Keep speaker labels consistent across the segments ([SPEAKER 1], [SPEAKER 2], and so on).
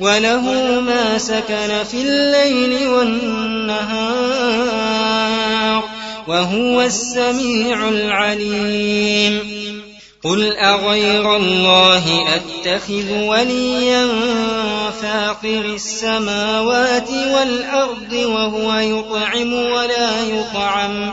[SPEAKER 1] وله ما سكن في الليل والنهار وهو السميع العليم. قل أغير الله أتخذ وليا فاقر السماوات والأرض وهو يطعم ولا يطعم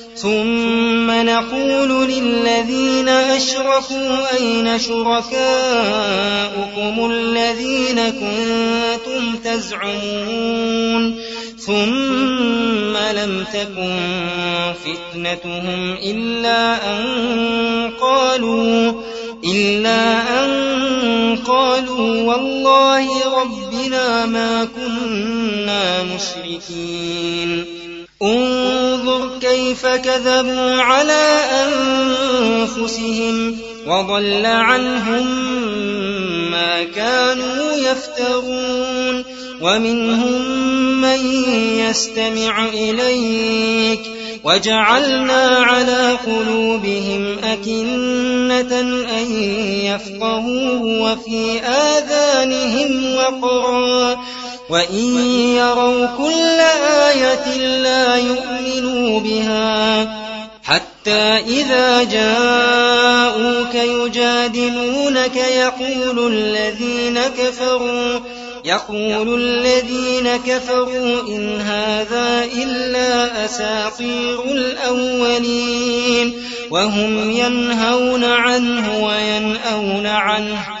[SPEAKER 1] ثم نقول للذين أشركوا أين شركاؤكم الذين كنتم تزعمون ثم لم تكن فتنتهم إلا أن قالوا إلا أن قالوا والله ربنا ما كنا مشركين انظر كيف كذبوا على أنفسهم وضل عنهم ما كانوا يفترون ومنهم من يستمع إليك وجعلنا على قلوبهم أكنة أن يفقهوه وفي آذانهم وقرا وإن يروا كل آية لا يؤمنوا بها حتى إذا جاءوك يجادلونك يقول الذين كفروا يقول الذين كفروا إن هذا إلا أساطير الأولين وهم ينهون عنه وينأون عنه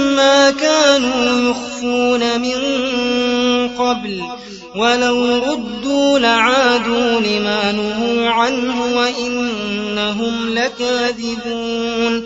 [SPEAKER 1] ما كانوا يخفون من قبل ولو ردوا لعادوا لما نهوا عنه وإنهم لكاذبون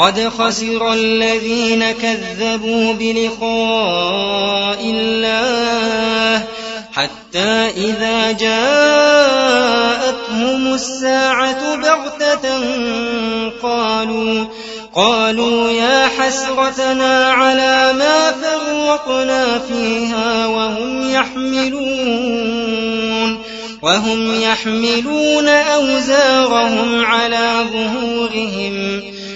[SPEAKER 1] قد خسر الذين كذبوا بلقاء الله حتى إذا جاءتهم الساعة بغتة قالوا قالوا يا حسرتنا على ما فرقنا فيها وهم يحملون وهم يحملون أوزارهم على ظهورهم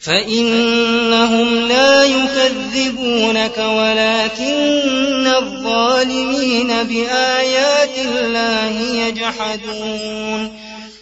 [SPEAKER 1] فإنهم لا يكذبونك ولكن الظالمين بآيات الله يجحدون.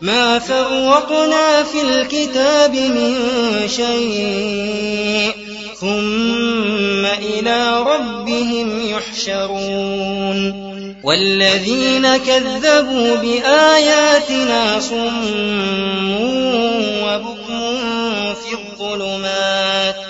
[SPEAKER 1] ما فرقنا في الكتاب من شيء ثم إلى ربهم يحشرون والذين كذبوا بآياتنا صم وبكم في الظلمات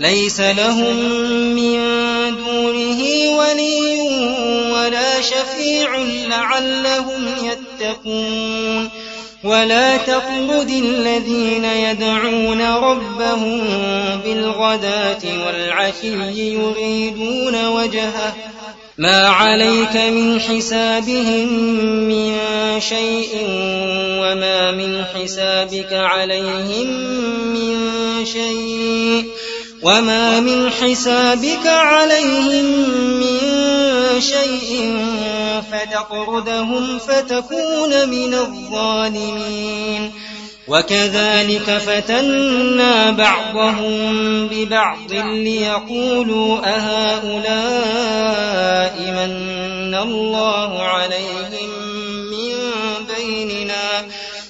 [SPEAKER 1] ليس لهم من دونه ولي ولا شفيع لعلهم يتقون. ولا تطرد الذين يدعون ربهم بالغداة والعشي يريدون وجهه. ما عليك من حسابهم من شيء وما من حسابك عليهم من شيء. وما من حسابك عليهم من شيء فتطردهم فتكون من الظالمين وكذلك فتنا بعضهم ببعض ليقولوا أهؤلاء من الله عليهم من بيننا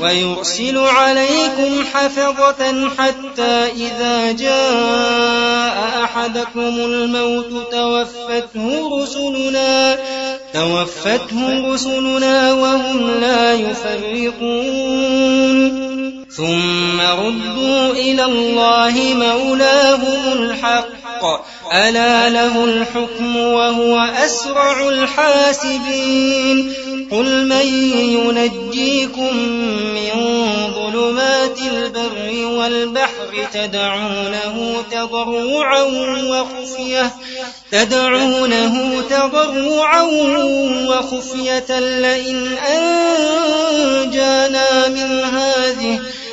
[SPEAKER 1] ويرسل عليكم حفظة حتى إذا جاء أحدكم الموت توفته رسلنا توفته رسلنا وهم لا يفرقون. ثم ردوا إلى الله مولاهم الحق. ألا له الحكم وهو أسرع الحاسبين. قل من ينجيكم من ظلمات البر والبحر تدعونه تضرعا وخفية تدعونه تضرعا وخفية لئن أنجانا من هذه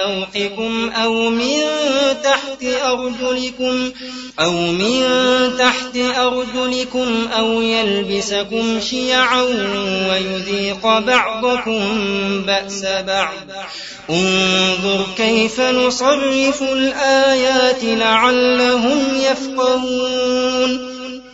[SPEAKER 1] فوقكم أو من تحت أرجلكم أو من تحت أرجلكم أو يلبسكم شيعا ويذيق بعضكم بأس بعض. انظر كيف نصرف الآيات لعلهم يفقهون.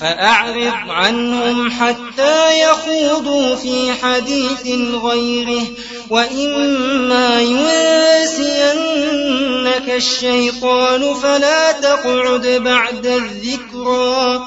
[SPEAKER 1] فأعرض عنهم حتى يخوضوا في حديث غيره وإما ينسينك الشيطان فلا تقعد بعد الذكرى.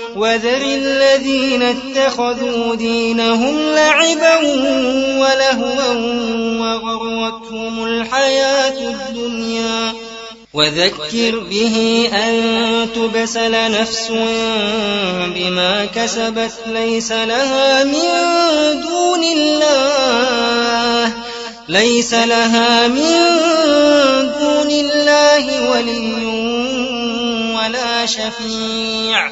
[SPEAKER 1] وذر الذين اتخذوا دينهم لعبا ولهوا وغرتهم الحياة الدنيا. وذكر به أن تبسل نفس بما كسبت ليس لها من دون الله. ليس لها من دون الله ولي ولا شفيع.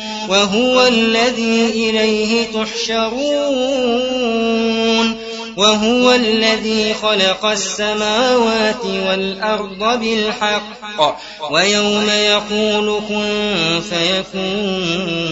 [SPEAKER 1] وهو الذي إليه تحشرون وهو الذي خلق السماوات والأرض بالحق ويوم يقول كن فيكون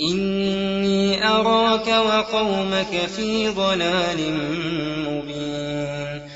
[SPEAKER 1] إني أراك وقومك في ضلال مبين.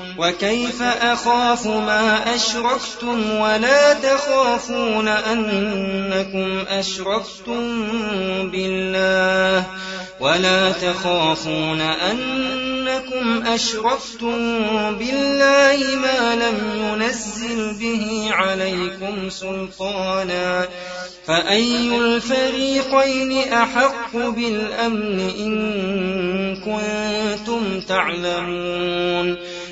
[SPEAKER 1] وكيف أخاف ما أشركتم ولا تخافون أنكم أشركتم بالله ولا تخافون أنكم أشركتم بالله ما لم ينزل به عليكم سلطانا فأي الفريقين أحق بالأمن إن كنتم تعلمون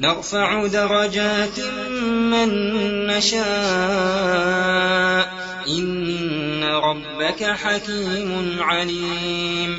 [SPEAKER 1] نرفع درجات من نشاء. إن ربك حكيم عليم.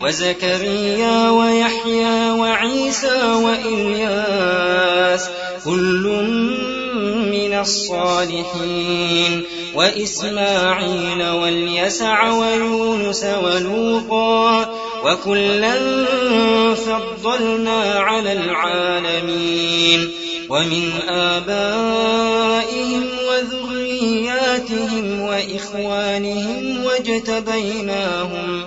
[SPEAKER 1] وزكريا ويحيى وعيسى وإلياس كل من الصالحين وإسماعيل واليسع ويونس ولوطا وكلا فضلنا على العالمين ومن آبائهم وذرياتهم وإخوانهم واجتبيناهم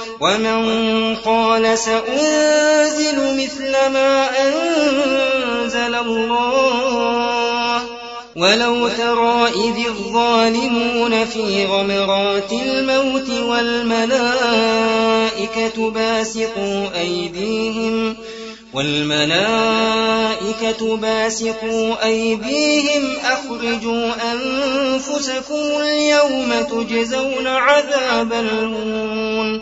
[SPEAKER 1] ومن قال سأنزل مثل ما أنزل الله ولو ترى إذ الظالمون في غمرات الموت والملائكة باسقوا أيديهم والملائكة باسقوا أيديهم أخرجوا أنفسكم اليوم تجزون عذاب الهون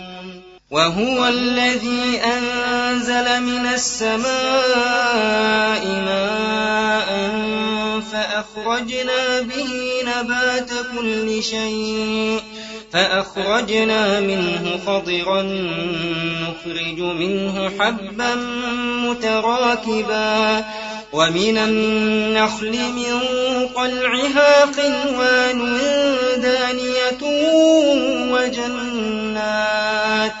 [SPEAKER 1] وهو الذي أنزل من السماء ماء فأخرجنا به نبات كل شيء فأخرجنا منه خضرا نخرج منه حبا متراكبا ومن النخل من قلعها قنوان دانية وجنات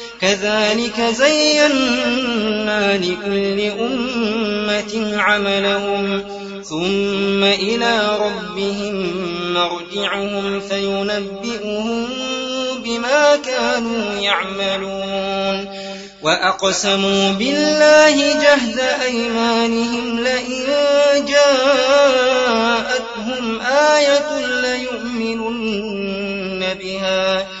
[SPEAKER 1] كذلك زينا لكل أمة عملهم ثم إلى ربهم مرجعهم فينبئهم بما كانوا يعملون. وأقسموا بالله جهد أيمانهم لئن جاءتهم آية ليؤمنن بها.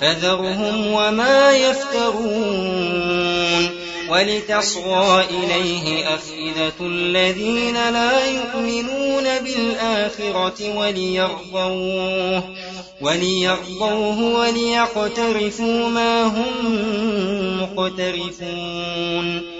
[SPEAKER 1] فذرهم وما يفترون ولتصغى إليه أفئدة الذين لا يؤمنون بالآخرة وليرضوه وليرضوه وليقترفوا ما هم مقترفون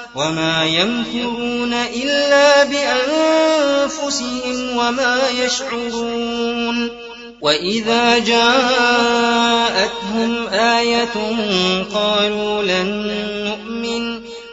[SPEAKER 1] وما يمكرون إلا بأنفسهم وما يشعرون وإذا جاءتهم آية قالوا لن نؤمن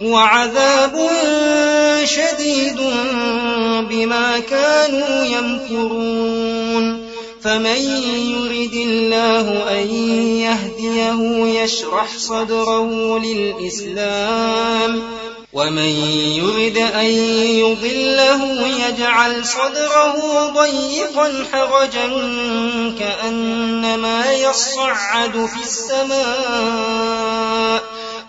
[SPEAKER 1] وعذاب شديد بما كانوا يمكرون. فمن يرد الله أن يهديه يشرح صدره للإسلام. ومن يرد أن يضله يجعل صدره ضيقا حرجا كأنما يصعد في السماء.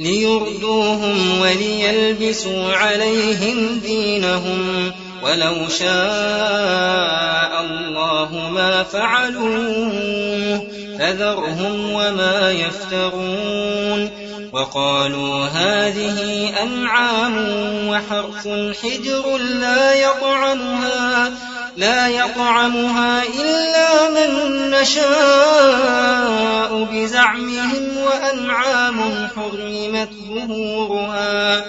[SPEAKER 1] ليردوهم وليلبسوا عليهم دينهم ولو شاء الله ما فعلوه فذرهم وما يفترون وقالوا هذه أنعام وحرث حجر لا يطعمها لا يطعمها إلا من نشاء بزعمهم وأنعام حرمت ظهورها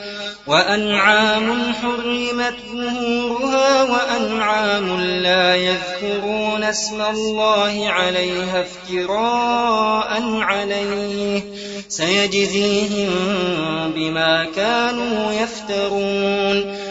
[SPEAKER 1] وأنعام حرمت ظهورها وأنعام لا يذكرون اسم الله عليها افتراء عليه. سيجزيهم بما كانوا يفترون.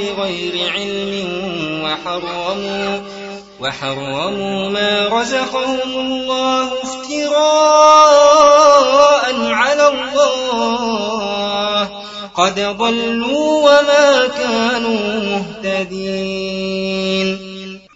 [SPEAKER 1] بغير علم وحرموا وحرموا ما رزقهم الله افتراء على الله. قد ضلوا وما كانوا مهتدين.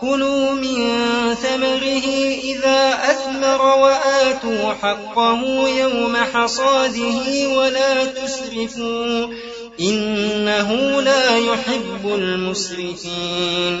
[SPEAKER 1] كلوا من ثمره إذا أثمر وآتوا حقه يوم حصاده ولا تسرفوا إنه لا يحب المسرفين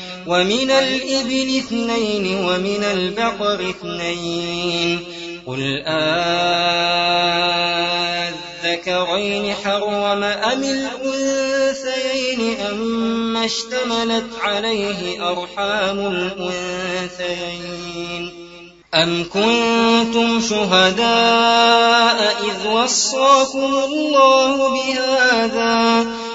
[SPEAKER 1] ومن الإبل اثنين ومن البقر اثنين قل آذكرين حرم أم الأنثيين أما اشتملت عليه أرحام الأنثيين أم كنتم شهداء إذ وصاكم الله بهذا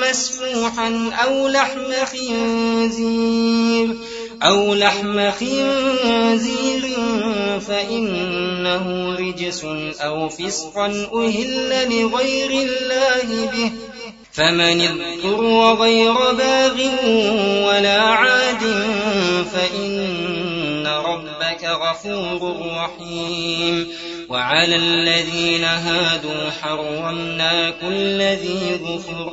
[SPEAKER 1] مسفوحا أو لحم خنزير أو لحم خنزير فإنه رجس أو فسقا أهل لغير الله به. فمن اضطر غير باغ ولا عاد فإن ربك غفور رحيم. وعلى الذين هادوا حرمنا كل ذي ظفر